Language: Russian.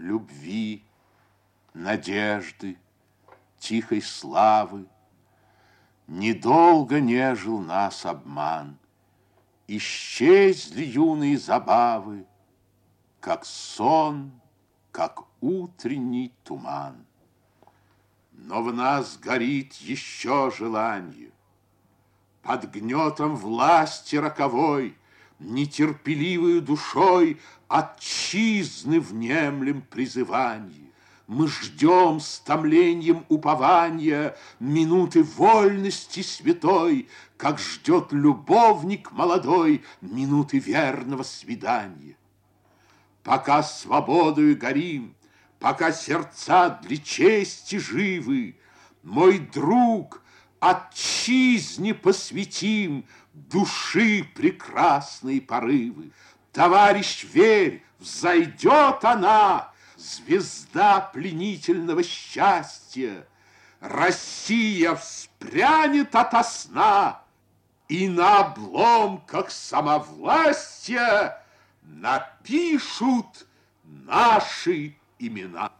любви, надежды, тихой славы. Недолго нежил нас обман, Исчезли юные забавы, Как сон, как утренний туман. Но в нас горит еще желание. Под гнетом власти роковой, Нетерпеливою душой Отчизны внемлем призывание. Мы ждем с томлением упования Минуты вольности святой, Как ждет любовник молодой Минуты верного свидания. Пока свободою горим, Пока сердца для чести живы, Мой друг, отчизне посвятим Души прекрасные порывы. Товарищ, верь, взойдет она, звезда пленительного счастья. Россия вспрянет ото сна, и на обломках самовластия напишут наши имена.